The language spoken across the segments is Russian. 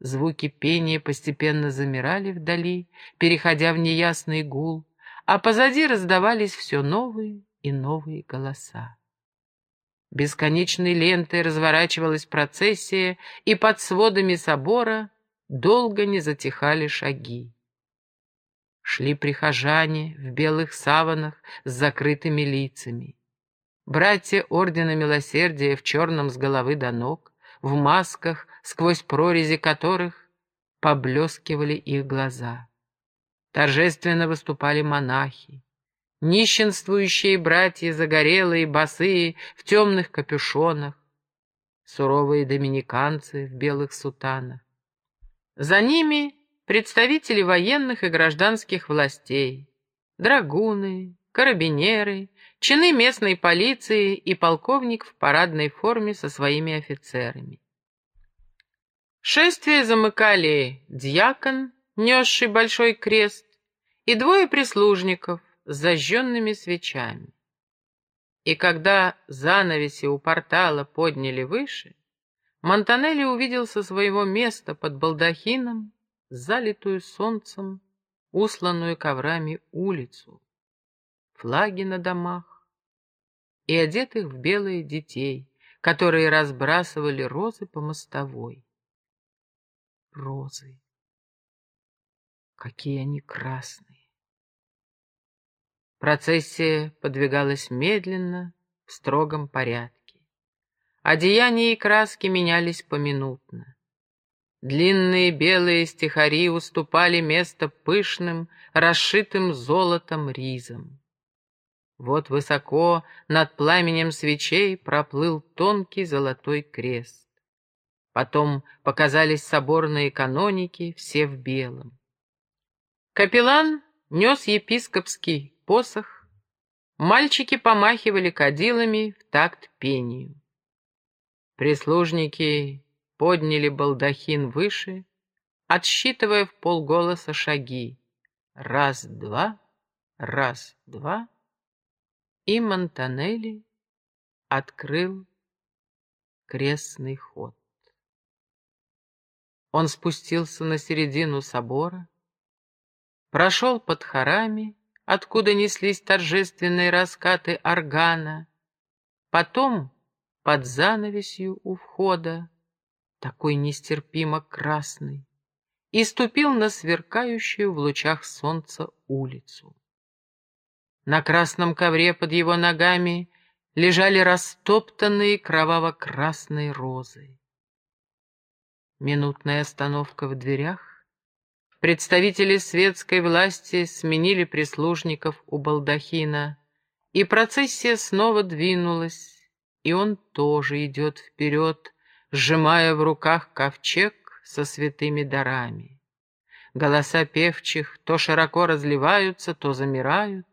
Звуки пения постепенно замирали вдали, переходя в неясный гул, а позади раздавались все новые и новые голоса. Бесконечной лентой разворачивалась процессия, и под сводами собора долго не затихали шаги. Шли прихожане в белых саванах с закрытыми лицами. Братья Ордена Милосердия в черном с головы до ног, в масках, сквозь прорези которых поблескивали их глаза. Торжественно выступали монахи. Нищенствующие братья, загорелые, босые, в темных капюшонах. Суровые доминиканцы в белых сутанах. За ними представители военных и гражданских властей, драгуны, карабинеры, чины местной полиции и полковник в парадной форме со своими офицерами. Шествие замыкали дьякон, несший большой крест, и двое прислужников с зажженными свечами. И когда занавеси у портала подняли выше, Монтанелли увидел со своего места под балдахином залитую солнцем, усланную коврами улицу, флаги на домах и одетых в белые детей, которые разбрасывали розы по мостовой розы. Какие они красные! Процессия подвигалась медленно, в строгом порядке. Одеяния и краски менялись поминутно. Длинные белые стихари уступали место пышным, расшитым золотом ризам. Вот высоко над пламенем свечей проплыл тонкий золотой крест. Потом показались соборные каноники, все в белом. Капеллан нес епископский посох, мальчики помахивали кадилами в такт пению. Прислужники подняли балдахин выше, отсчитывая в полголоса шаги. Раз-два, раз-два, и Монтанелли открыл крестный ход. Он спустился на середину собора, прошел под хорами, откуда неслись торжественные раскаты органа, потом под занавесью у входа, такой нестерпимо красный, и ступил на сверкающую в лучах солнца улицу. На красном ковре под его ногами лежали растоптанные кроваво-красные розы. Минутная остановка в дверях. Представители светской власти сменили прислужников у балдахина, и процессия снова двинулась, и он тоже идет вперед, сжимая в руках ковчег со святыми дарами. Голоса певчих то широко разливаются, то замирают,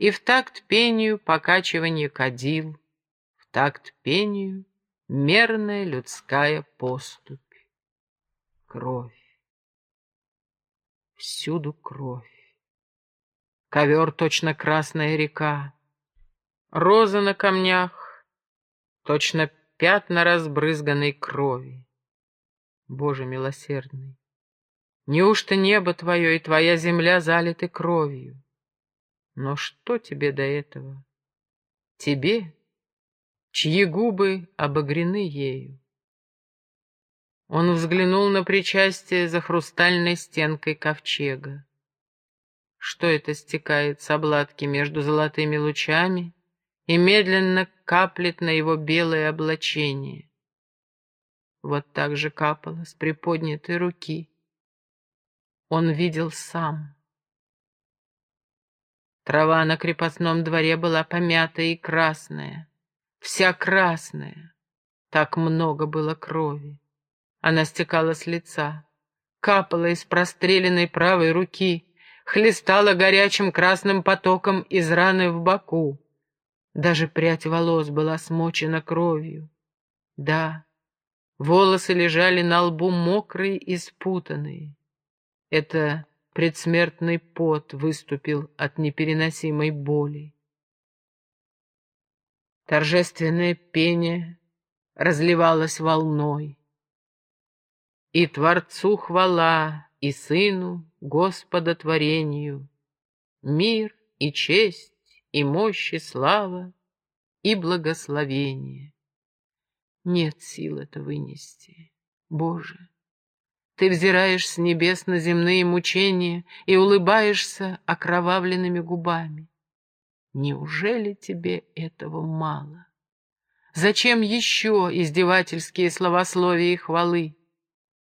и в такт пению покачивание кадил, в такт пению мерная людская поступь. Кровь. Всюду кровь. Ковер точно красная река. Роза на камнях, точно пятна разбрызганной крови. Боже милосердный, неужто небо твое и твоя земля залиты кровью? Но что тебе до этого? Тебе, чьи губы обогрены ею? Он взглянул на причастие за хрустальной стенкой ковчега. Что это стекает с обладки между золотыми лучами и медленно каплет на его белое облачение? Вот так же капало с приподнятой руки. Он видел сам. Трава на крепостном дворе была помятая и красная, вся красная. Так много было крови. Она стекала с лица, капала из простреленной правой руки, хлестала горячим красным потоком из раны в боку. Даже прядь волос была смочена кровью. Да, волосы лежали на лбу мокрые и спутанные. Это предсмертный пот выступил от непереносимой боли. Торжественное пение разливалось волной. И Творцу хвала, и Сыну, Господа творению, Мир и честь, и мощь, и слава, и благословение. Нет сил это вынести, Боже. Ты взираешь с небес на земные мучения и улыбаешься окровавленными губами. Неужели тебе этого мало? Зачем еще издевательские словословия и хвалы?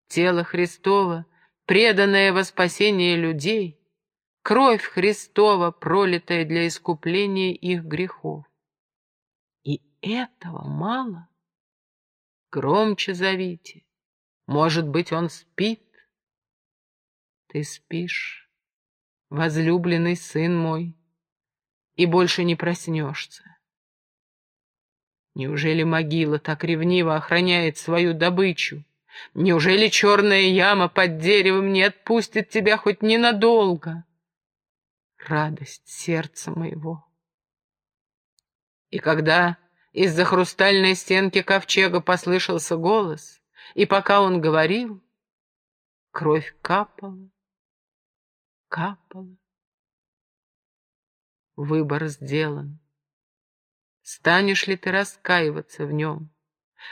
Тело Христова, преданное во спасение людей, кровь Христова, пролитая для искупления их грехов. И этого мало? Громче зовите. Может быть, он спит? Ты спишь, возлюбленный сын мой, и больше не проснешься. Неужели могила так ревниво охраняет свою добычу? Неужели черная яма под деревом не отпустит тебя хоть ненадолго? Радость сердца моего. И когда из-за хрустальной стенки ковчега послышался голос, и пока он говорил, кровь капала, капала. Выбор сделан. Станешь ли ты раскаиваться в нем?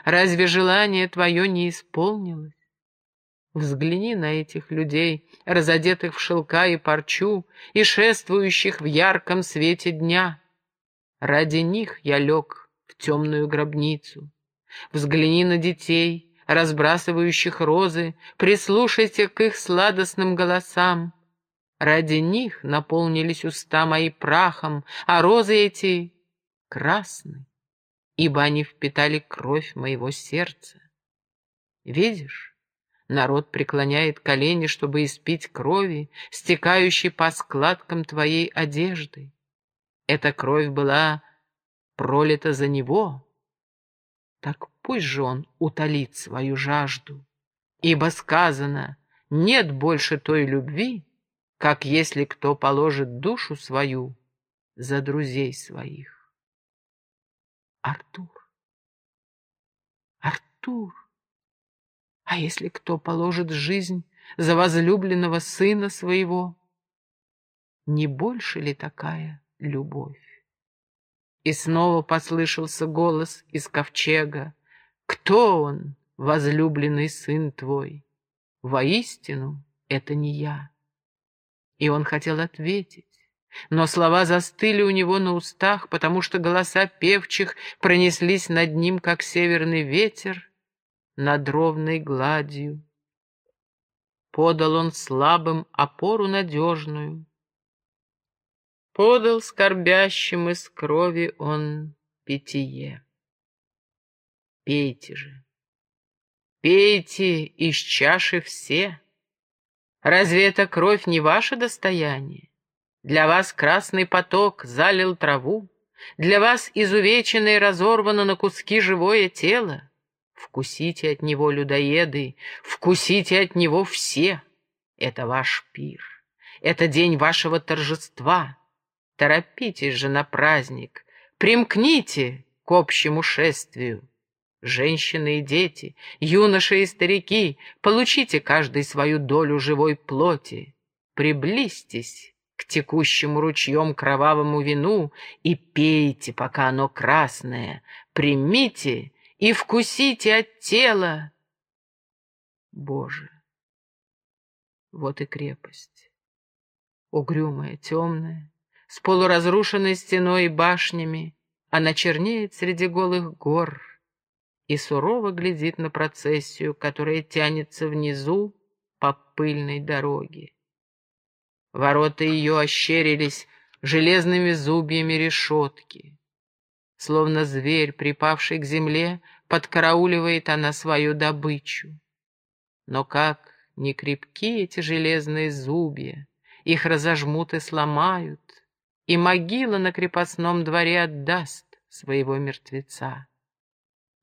Разве желание твое не исполнилось? Взгляни на этих людей, разодетых в шелка и парчу и шествующих в ярком свете дня. Ради них я лег в темную гробницу. Взгляни на детей, разбрасывающих розы, прислушайся к их сладостным голосам. Ради них наполнились уста мои прахом, а розы эти красны, ибо они впитали кровь моего сердца. Видишь, народ преклоняет колени, чтобы испить крови, стекающей по складкам твоей одежды. Эта кровь была пролита за него, так пусть же он утолит свою жажду. Ибо сказано, нет больше той любви, как если кто положит душу свою за друзей своих. Артур, Артур, а если кто положит жизнь за возлюбленного сына своего, не больше ли такая любовь? И снова послышался голос из ковчега. «Кто он, возлюбленный сын твой? Воистину, это не я». И он хотел ответить, но слова застыли у него на устах, потому что голоса певчих пронеслись над ним, как северный ветер, над ровной гладью. Подал он слабым опору надежную, Подал скорбящим из крови он питье. Пейте же, пейте из чаши все. Разве эта кровь не ваше достояние? Для вас красный поток залил траву, Для вас изувечено и разорвано на куски живое тело. Вкусите от него, людоеды, вкусите от него все. Это ваш пир, это день вашего торжества, Торопитесь же на праздник, примкните к общему шествию. Женщины и дети, юноши и старики, получите каждый свою долю живой плоти. Приблизьтесь к текущему ручьем кровавому вину и пейте, пока оно красное. Примите и вкусите от тела. Боже, вот и крепость, угрюмая, темная, с полуразрушенной стеной и башнями, она чернеет среди голых гор и сурово глядит на процессию, которая тянется внизу по пыльной дороге. Ворота ее ощерились железными зубьями решетки. Словно зверь, припавший к земле, подкарауливает она свою добычу. Но как не крепки эти железные зубья, их разожмут и сломают, и могила на крепостном дворе отдаст своего мертвеца.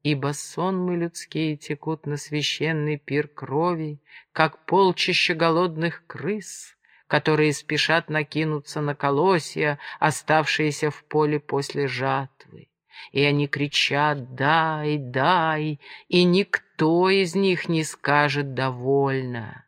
Ибо сонмы людские текут на священный пир крови, как полчища голодных крыс, которые спешат накинуться на колосья, оставшиеся в поле после жатвы. и они кричат «дай, дай», и никто из них не скажет «довольно».